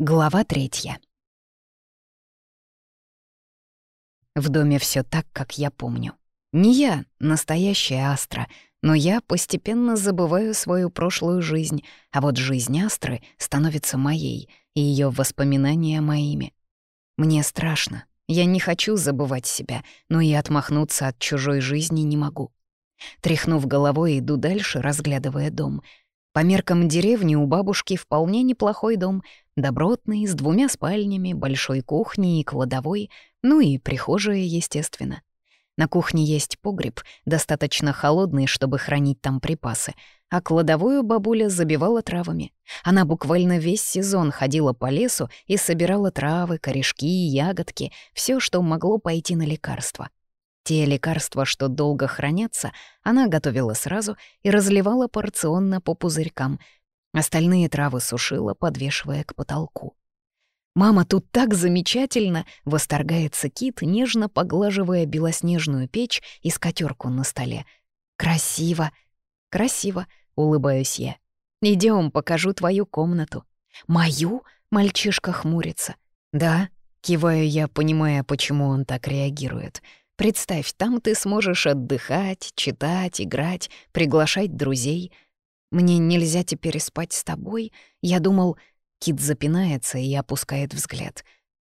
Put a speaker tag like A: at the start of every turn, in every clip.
A: Глава третья. В доме все так, как я помню. Не я, настоящая Астра, но я постепенно забываю свою прошлую жизнь, а вот жизнь Астры становится моей, и ее воспоминания моими. Мне страшно, я не хочу забывать себя, но и отмахнуться от чужой жизни не могу. Тряхнув головой, иду дальше, разглядывая дом — по меркам деревни у бабушки вполне неплохой дом, добротный, с двумя спальнями, большой кухней и кладовой, ну и прихожая, естественно. На кухне есть погреб, достаточно холодный, чтобы хранить там припасы, а кладовую бабуля забивала травами. Она буквально весь сезон ходила по лесу и собирала травы, корешки, ягодки, все, что могло пойти на лекарства. Те лекарства, что долго хранятся, она готовила сразу и разливала порционно по пузырькам. Остальные травы сушила, подвешивая к потолку. «Мама, тут так замечательно!» — восторгается Кит, нежно поглаживая белоснежную печь и скатерку на столе. «Красиво!» «Красиво!» — улыбаюсь я. Идем, покажу твою комнату». «Мою?» — мальчишка хмурится. «Да», — киваю я, понимая, почему он так реагирует. Представь, там ты сможешь отдыхать, читать, играть, приглашать друзей. Мне нельзя теперь спать с тобой. Я думал... Кит запинается и опускает взгляд.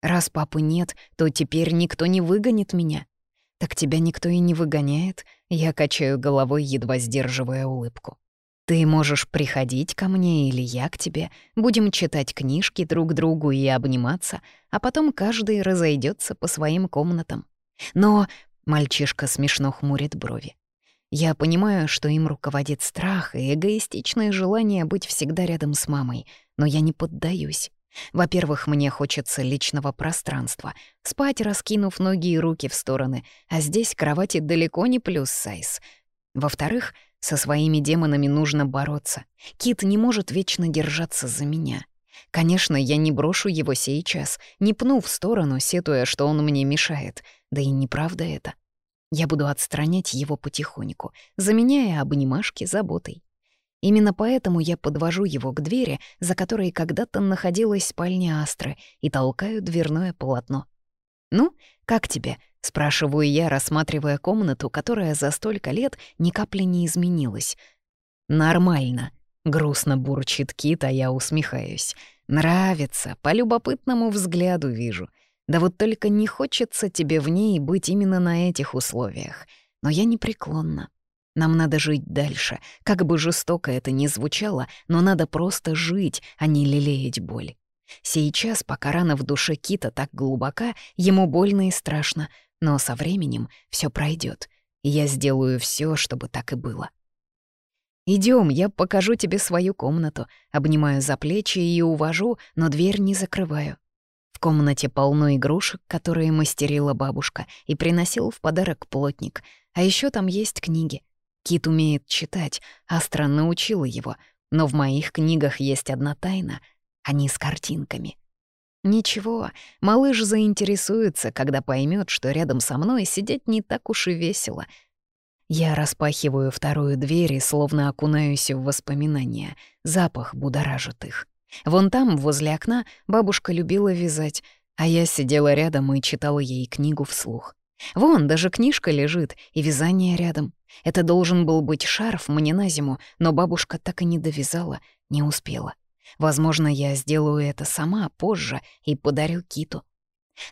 A: Раз папы нет, то теперь никто не выгонит меня. Так тебя никто и не выгоняет. Я качаю головой, едва сдерживая улыбку. Ты можешь приходить ко мне или я к тебе, будем читать книжки друг другу и обниматься, а потом каждый разойдется по своим комнатам. Но мальчишка смешно хмурит брови. Я понимаю, что им руководит страх и эгоистичное желание быть всегда рядом с мамой, но я не поддаюсь. Во-первых, мне хочется личного пространства, спать, раскинув ноги и руки в стороны, а здесь кровати далеко не плюс сайз. Во-вторых, со своими демонами нужно бороться. Кит не может вечно держаться за меня. Конечно, я не брошу его сейчас, не пну в сторону, сетуя, что он мне мешает. Да и неправда это. Я буду отстранять его потихоньку, заменяя обнимашки заботой. Именно поэтому я подвожу его к двери, за которой когда-то находилась спальня Астры, и толкаю дверное полотно. «Ну, как тебе?» — спрашиваю я, рассматривая комнату, которая за столько лет ни капли не изменилась. «Нормально», Грустно бурчит Кит, а я усмехаюсь. Нравится, по любопытному взгляду вижу. Да вот только не хочется тебе в ней быть именно на этих условиях. Но я непреклонна. Нам надо жить дальше. Как бы жестоко это ни звучало, но надо просто жить, а не лелеять боль. Сейчас, пока рана в душе Кита так глубока, ему больно и страшно, но со временем все пройдет, я сделаю все, чтобы так и было. Идем, я покажу тебе свою комнату. Обнимаю за плечи и увожу, но дверь не закрываю. В комнате полно игрушек, которые мастерила бабушка, и приносил в подарок плотник. А еще там есть книги. Кит умеет читать, Астра научила его, но в моих книгах есть одна тайна — они с картинками. Ничего, малыш заинтересуется, когда поймет, что рядом со мной сидеть не так уж и весело — я распахиваю вторую дверь и словно окунаюсь в воспоминания. Запах будоражит их. Вон там, возле окна, бабушка любила вязать, а я сидела рядом и читала ей книгу вслух. Вон, даже книжка лежит, и вязание рядом. Это должен был быть шарф мне на зиму, но бабушка так и не довязала, не успела. Возможно, я сделаю это сама позже и подарю Киту.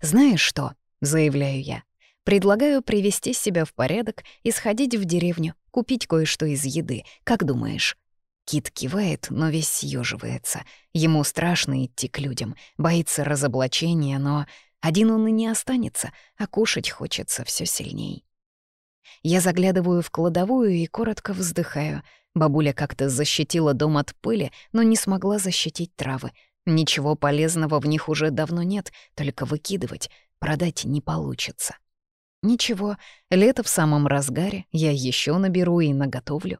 A: «Знаешь что?» — заявляю я. Предлагаю привести себя в порядок и сходить в деревню, купить кое-что из еды. Как думаешь?» Кит кивает, но весь съеживается. Ему страшно идти к людям, боится разоблачения, но один он и не останется, а кушать хочется все сильней. Я заглядываю в кладовую и коротко вздыхаю. Бабуля как-то защитила дом от пыли, но не смогла защитить травы. Ничего полезного в них уже давно нет, только выкидывать, продать не получится. Ничего, лето в самом разгаре, я еще наберу и наготовлю.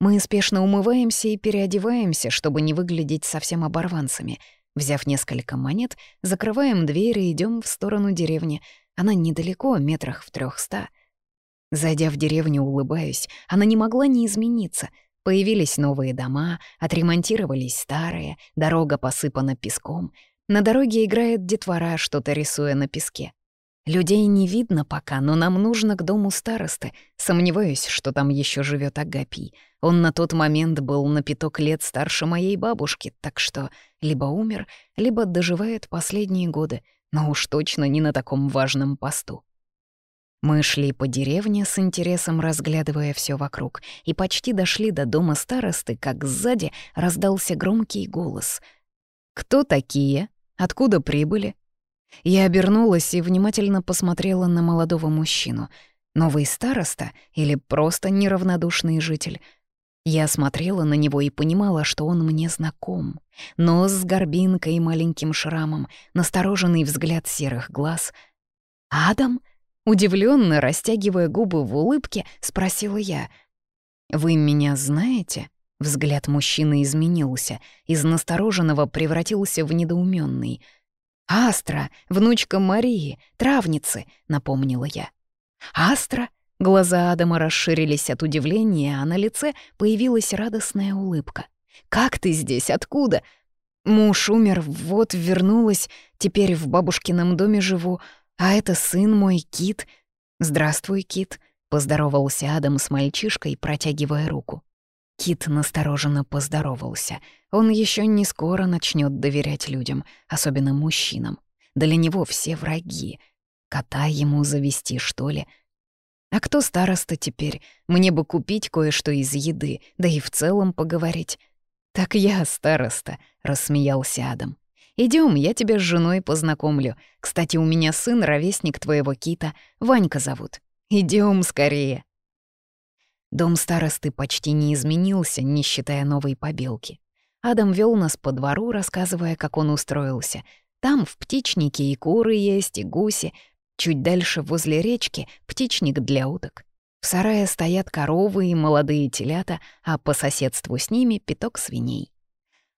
A: Мы спешно умываемся и переодеваемся, чтобы не выглядеть совсем оборванцами. Взяв несколько монет, закрываем дверь и идем в сторону деревни. Она недалеко, метрах в трехста. Зайдя в деревню, улыбаюсь. Она не могла не измениться. Появились новые дома, отремонтировались старые, дорога посыпана песком — На дороге играет детвора, что-то рисуя на песке. Людей не видно пока, но нам нужно к дому старосты. Сомневаюсь, что там еще живет Агапий. Он на тот момент был на пяток лет старше моей бабушки, так что либо умер, либо доживает последние годы, но уж точно не на таком важном посту. Мы шли по деревне с интересом, разглядывая все вокруг, и почти дошли до дома старосты, как сзади раздался громкий голос. «Кто такие? Откуда прибыли?» Я обернулась и внимательно посмотрела на молодого мужчину. Новый староста или просто неравнодушный житель? Я смотрела на него и понимала, что он мне знаком. Нос с горбинкой и маленьким шрамом, настороженный взгляд серых глаз. «Адам?» Удивленно, растягивая губы в улыбке, спросила я. «Вы меня знаете?» Взгляд мужчины изменился, из настороженного превратился в недоуменный — «Астра, внучка Марии, травницы», — напомнила я. «Астра?» Глаза Адама расширились от удивления, а на лице появилась радостная улыбка. «Как ты здесь? Откуда?» «Муж умер, вот вернулась, теперь в бабушкином доме живу, а это сын мой, Кит». «Здравствуй, Кит», — поздоровался Адам с мальчишкой, протягивая руку. Кит настороженно поздоровался. Он еще не скоро начнет доверять людям, особенно мужчинам. Для него все враги. Кота ему завести, что ли? А кто староста теперь? Мне бы купить кое-что из еды, да и в целом поговорить. «Так я староста», — рассмеялся Адам. Идем, я тебя с женой познакомлю. Кстати, у меня сын, ровесник твоего кита, Ванька зовут. Идем скорее». Дом старосты почти не изменился, не считая новой побелки. Адам вел нас по двору, рассказывая, как он устроился. Там в птичнике и куры есть, и гуси. Чуть дальше, возле речки, птичник для уток. В сарае стоят коровы и молодые телята, а по соседству с ними пяток свиней.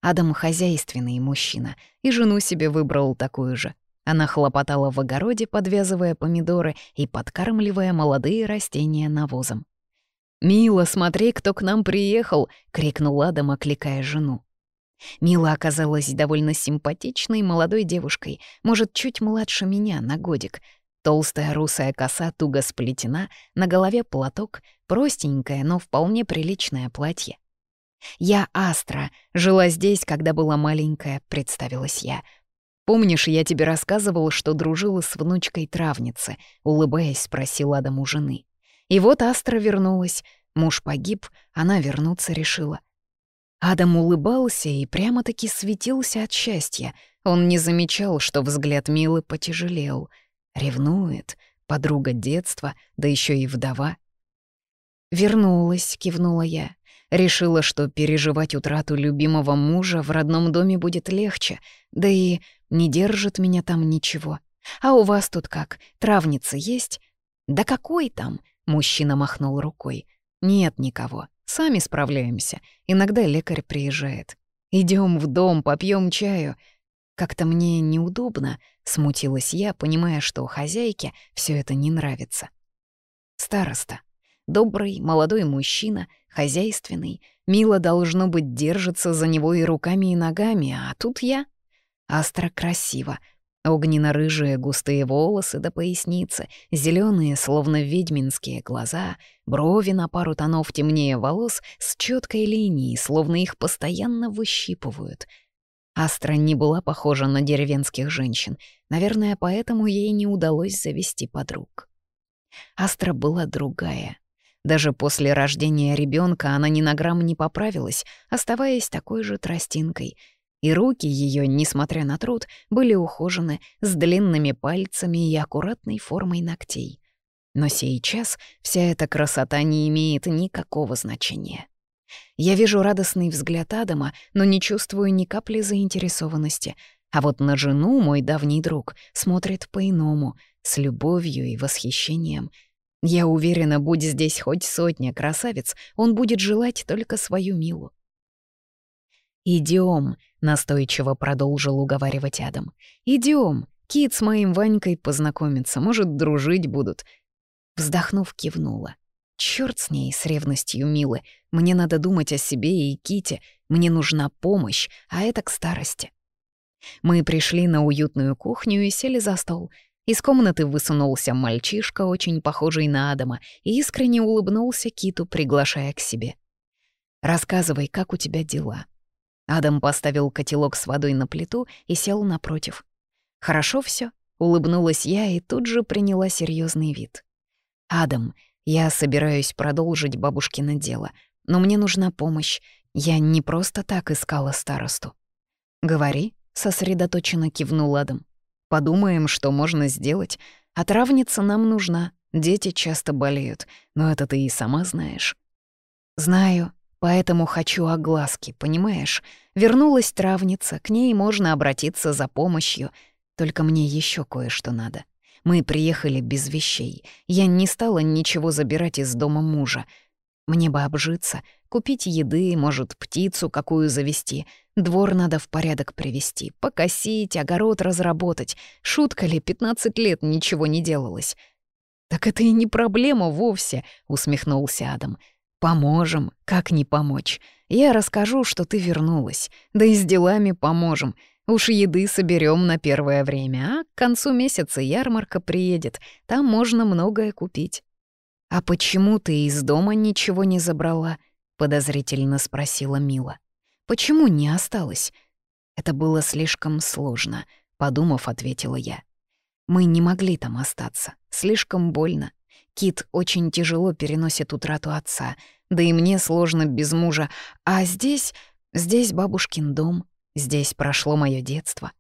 A: Адам хозяйственный мужчина, и жену себе выбрал такую же. Она хлопотала в огороде, подвязывая помидоры и подкармливая молодые растения навозом. «Мила, смотри, кто к нам приехал!» — крикнул Адам, окликая жену. Мила оказалась довольно симпатичной молодой девушкой, может, чуть младше меня, на годик. Толстая русая коса туго сплетена, на голове платок, простенькое, но вполне приличное платье. «Я Астра, жила здесь, когда была маленькая», — представилась я. «Помнишь, я тебе рассказывал, что дружила с внучкой травницы?» — улыбаясь, спросил Адам у жены. И вот Астра вернулась. Муж погиб, она вернуться решила. Адам улыбался и прямо-таки светился от счастья. Он не замечал, что взгляд Милы потяжелел. Ревнует, подруга детства, да еще и вдова. «Вернулась», — кивнула я. Решила, что переживать утрату любимого мужа в родном доме будет легче, да и не держит меня там ничего. А у вас тут как, травница есть? Да какой там? Мужчина махнул рукой. «Нет никого. Сами справляемся. Иногда лекарь приезжает. Идем в дом, попьем чаю». Как-то мне неудобно, смутилась я, понимая, что хозяйке все это не нравится. Староста. Добрый, молодой мужчина, хозяйственный, мило должно быть держится за него и руками, и ногами, а тут я. Астро красиво, Огненно-рыжие густые волосы до поясницы, зеленые, словно ведьминские глаза, брови на пару тонов темнее волос с четкой линией, словно их постоянно выщипывают. Астра не была похожа на деревенских женщин, наверное, поэтому ей не удалось завести подруг. Астра была другая. Даже после рождения ребенка она ни на грамм не поправилась, оставаясь такой же тростинкой — и руки ее, несмотря на труд, были ухожены с длинными пальцами и аккуратной формой ногтей. Но сейчас вся эта красота не имеет никакого значения. Я вижу радостный взгляд Адама, но не чувствую ни капли заинтересованности. А вот на жену мой давний друг смотрит по-иному, с любовью и восхищением. Я уверена, будь здесь хоть сотня красавиц, он будет желать только свою Милу. Идем, настойчиво продолжил уговаривать Адам. Идем, Кит с моим Ванькой познакомится, может, дружить будут. Вздохнув, кивнула. Черт с ней, с ревностью Милы. Мне надо думать о себе и Ките. Мне нужна помощь, а это к старости. Мы пришли на уютную кухню и сели за стол. Из комнаты высунулся мальчишка, очень похожий на Адама, и искренне улыбнулся Киту, приглашая к себе. «Рассказывай, как у тебя дела?» Адам поставил котелок с водой на плиту и сел напротив. «Хорошо все? улыбнулась я и тут же приняла серьезный вид. «Адам, я собираюсь продолжить бабушкино дело, но мне нужна помощь. Я не просто так искала старосту». «Говори», — сосредоточенно кивнул Адам. «Подумаем, что можно сделать. А нам нужна. Дети часто болеют, но это ты и сама знаешь». «Знаю», Поэтому хочу огласки, понимаешь? Вернулась травница, к ней можно обратиться за помощью. Только мне еще кое-что надо. Мы приехали без вещей. Я не стала ничего забирать из дома мужа. Мне бы обжиться, купить еды, может, птицу какую завести. Двор надо в порядок привести, покосить, огород разработать. Шутка ли, 15 лет ничего не делалось. «Так это и не проблема вовсе», — усмехнулся Адам. «Поможем, как не помочь. Я расскажу, что ты вернулась. Да и с делами поможем. Уж еды соберем на первое время, а к концу месяца ярмарка приедет. Там можно многое купить». «А почему ты из дома ничего не забрала?» — подозрительно спросила Мила. «Почему не осталось?» «Это было слишком сложно», — подумав, ответила я. «Мы не могли там остаться. Слишком больно. Кит очень тяжело переносит утрату отца, да и мне сложно без мужа. А здесь, здесь бабушкин дом, здесь прошло мое детство.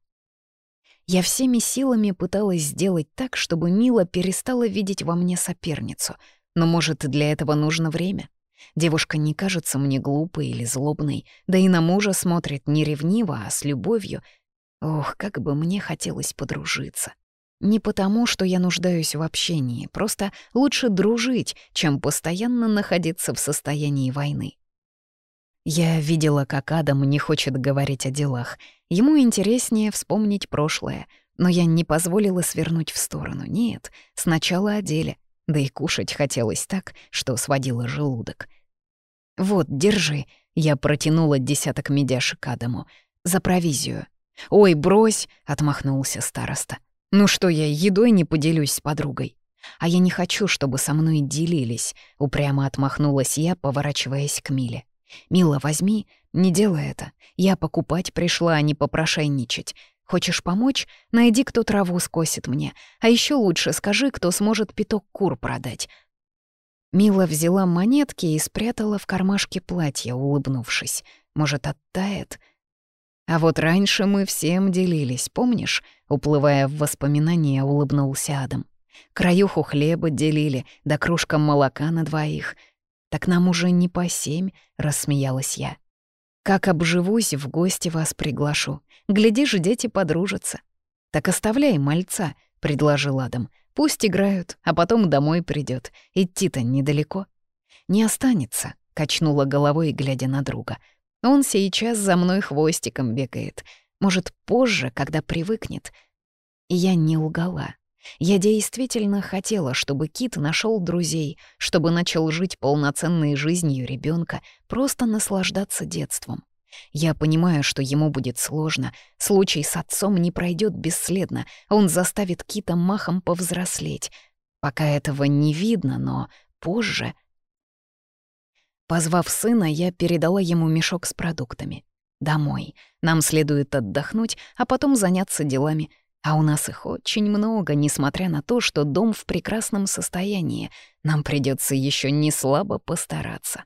A: Я всеми силами пыталась сделать так, чтобы Мила перестала видеть во мне соперницу. Но, может, для этого нужно время? Девушка не кажется мне глупой или злобной, да и на мужа смотрит не ревниво, а с любовью. Ох, как бы мне хотелось подружиться. Не потому, что я нуждаюсь в общении, просто лучше дружить, чем постоянно находиться в состоянии войны. Я видела, как Адам не хочет говорить о делах. Ему интереснее вспомнить прошлое, но я не позволила свернуть в сторону. Нет, сначала о деле. Да и кушать хотелось так, что сводило желудок. «Вот, держи», — я протянула десяток медяшек Адаму. «За провизию». «Ой, брось», — отмахнулся староста. Ну что я, едой не поделюсь с подругой? А я не хочу, чтобы со мной делились, упрямо отмахнулась я, поворачиваясь к Миле. «Мила, возьми, не делай это. Я покупать пришла, а не попрошайничать. Хочешь помочь? Найди, кто траву скосит мне. А еще лучше скажи, кто сможет пяток кур продать». Мила взяла монетки и спрятала в кармашке платья, улыбнувшись. «Может, оттает?» А вот раньше мы всем делились, помнишь? Уплывая в воспоминания, улыбнулся Адам. Краюху хлеба делили, да кружка молока на двоих. Так нам уже не по семь, рассмеялась я. Как обживусь, в гости вас приглашу. Глядишь, дети подружатся. Так оставляй мальца, предложил Адам. Пусть играют, а потом домой придет. Идти-то недалеко. Не останется, качнула головой, глядя на друга. Он сейчас за мной хвостиком бегает. Может, позже, когда привыкнет. Я не лгала. Я действительно хотела, чтобы Кит нашел друзей, чтобы начал жить полноценной жизнью ребенка, просто наслаждаться детством. Я понимаю, что ему будет сложно. Случай с отцом не пройдет бесследно. Он заставит Кита махом повзрослеть. Пока этого не видно, но позже Позвав сына, я передала ему мешок с продуктами. «Домой. Нам следует отдохнуть, а потом заняться делами. А у нас их очень много, несмотря на то, что дом в прекрасном состоянии. Нам придется еще не слабо постараться».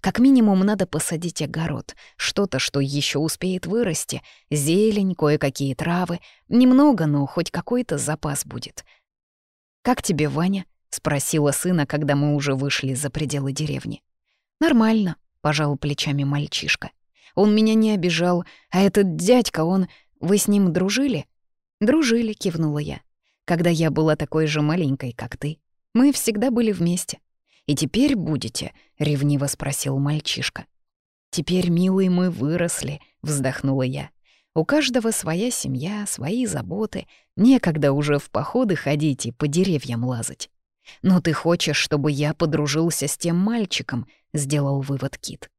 A: Как минимум надо посадить огород, что-то, что еще успеет вырасти, зелень, кое-какие травы. Немного, но хоть какой-то запас будет. «Как тебе, Ваня?» — спросила сына, когда мы уже вышли за пределы деревни. «Нормально», — пожал плечами мальчишка. «Он меня не обижал, а этот дядька, он... Вы с ним дружили?» «Дружили», — кивнула я. «Когда я была такой же маленькой, как ты. Мы всегда были вместе. И теперь будете?» — ревниво спросил мальчишка. «Теперь, милый, мы выросли», — вздохнула я. «У каждого своя семья, свои заботы. Некогда уже в походы ходить и по деревьям лазать. Но ты хочешь, чтобы я подружился с тем мальчиком, сделал вывод Кит.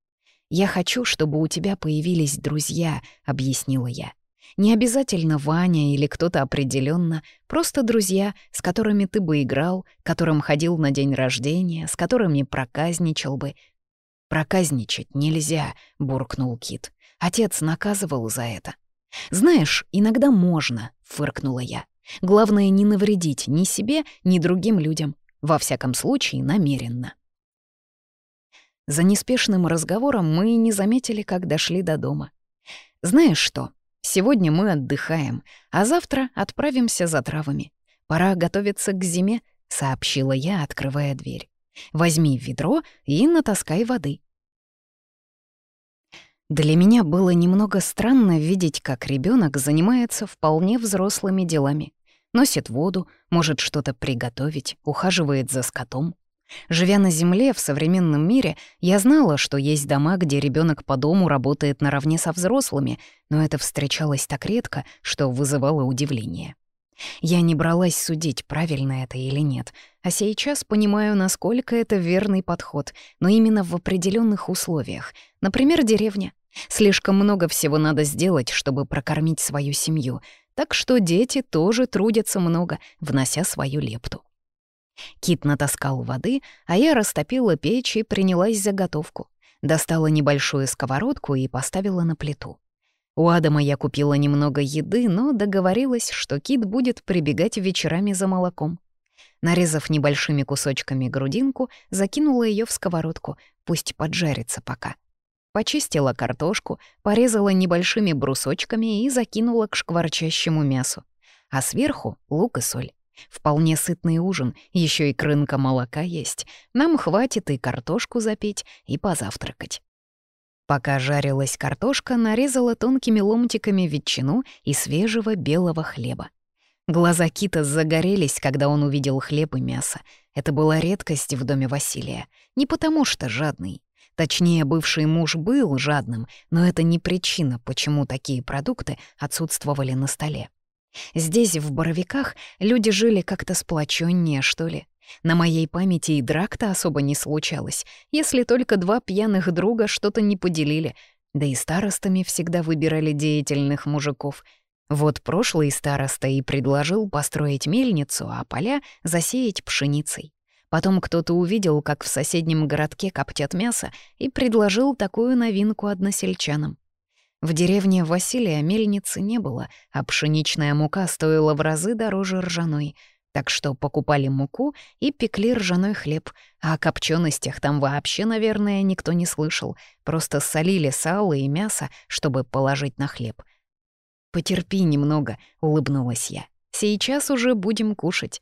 A: «Я хочу, чтобы у тебя появились друзья», — объяснила я. Не обязательно Ваня или кто-то определенно, просто друзья, с которыми ты бы играл, которым ходил на день рождения, с которыми проказничал бы. «Проказничать нельзя», — буркнул Кит. Отец наказывал за это. «Знаешь, иногда можно», — фыркнула я. «Главное не навредить ни себе, ни другим людям. Во всяком случае, намеренно». За неспешным разговором мы не заметили, как дошли до дома. «Знаешь что? Сегодня мы отдыхаем, а завтра отправимся за травами. Пора готовиться к зиме», — сообщила я, открывая дверь. «Возьми ведро и натаскай воды». Для меня было немного странно видеть, как ребенок занимается вполне взрослыми делами. Носит воду, может что-то приготовить, ухаживает за скотом. Живя на Земле в современном мире, я знала, что есть дома, где ребенок по дому работает наравне со взрослыми, но это встречалось так редко, что вызывало удивление. Я не бралась судить, правильно это или нет, а сейчас понимаю, насколько это верный подход, но именно в определенных условиях. Например, деревня. Слишком много всего надо сделать, чтобы прокормить свою семью, так что дети тоже трудятся много, внося свою лепту. Кит натаскал воды, а я растопила печь и принялась за готовку. Достала небольшую сковородку и поставила на плиту. У Адама я купила немного еды, но договорилась, что Кит будет прибегать вечерами за молоком. Нарезав небольшими кусочками грудинку, закинула ее в сковородку, пусть поджарится пока. Почистила картошку, порезала небольшими брусочками и закинула к шкварчащему мясу. А сверху — лук и соль. Вполне сытный ужин, еще и крынка молока есть. Нам хватит и картошку запить, и позавтракать. Пока жарилась картошка, нарезала тонкими ломтиками ветчину и свежего белого хлеба. Глаза Кита загорелись, когда он увидел хлеб и мясо. Это была редкость в доме Василия. Не потому что жадный. Точнее, бывший муж был жадным, но это не причина, почему такие продукты отсутствовали на столе. Здесь, в Боровиках, люди жили как-то сплоченнее, что ли. На моей памяти и драк-то особо не случалось, если только два пьяных друга что-то не поделили, да и старостами всегда выбирали деятельных мужиков. Вот прошлый староста и предложил построить мельницу, а поля засеять пшеницей. Потом кто-то увидел, как в соседнем городке коптят мясо, и предложил такую новинку односельчанам. В деревне Василия мельницы не было, а пшеничная мука стоила в разы дороже ржаной, так что покупали муку и пекли ржаной хлеб, а о копченостях там вообще, наверное, никто не слышал, просто солили сало и мясо, чтобы положить на хлеб. «Потерпи немного», — улыбнулась я. «Сейчас уже будем кушать».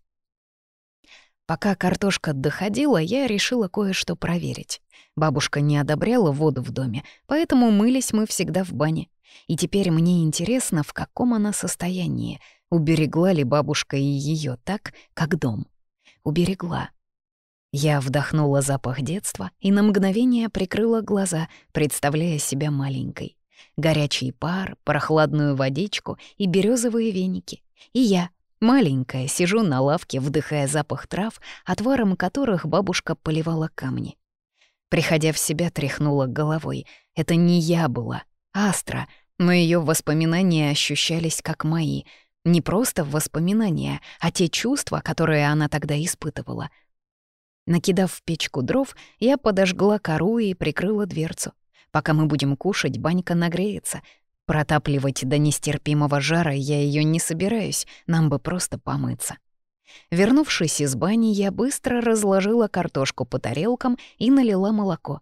A: Пока картошка доходила, я решила кое-что проверить. Бабушка не одобряла воду в доме, поэтому мылись мы всегда в бане. И теперь мне интересно, в каком она состоянии. Уберегла ли бабушка и ее так, как дом? Уберегла. Я вдохнула запах детства и на мгновение прикрыла глаза, представляя себя маленькой. Горячий пар, прохладную водичку и березовые веники. И я, Маленькая, сижу на лавке, вдыхая запах трав, отваром которых бабушка поливала камни. Приходя в себя, тряхнула головой. Это не я была, Астра, но ее воспоминания ощущались как мои. Не просто воспоминания, а те чувства, которые она тогда испытывала. Накидав в печку дров, я подожгла кору и прикрыла дверцу. Пока мы будем кушать, банька нагреется, Протапливать до нестерпимого жара я ее не собираюсь, нам бы просто помыться. Вернувшись из бани, я быстро разложила картошку по тарелкам и налила молоко.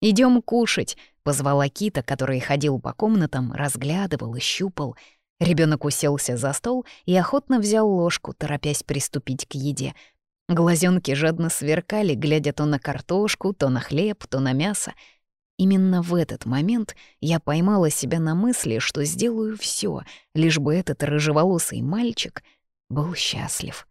A: Идем кушать», — позвала Кита, который ходил по комнатам, разглядывал и щупал. Ребенок уселся за стол и охотно взял ложку, торопясь приступить к еде. Глазенки жадно сверкали, глядя то на картошку, то на хлеб, то на мясо — Именно в этот момент я поймала себя на мысли, что сделаю все, лишь бы этот рыжеволосый мальчик был счастлив.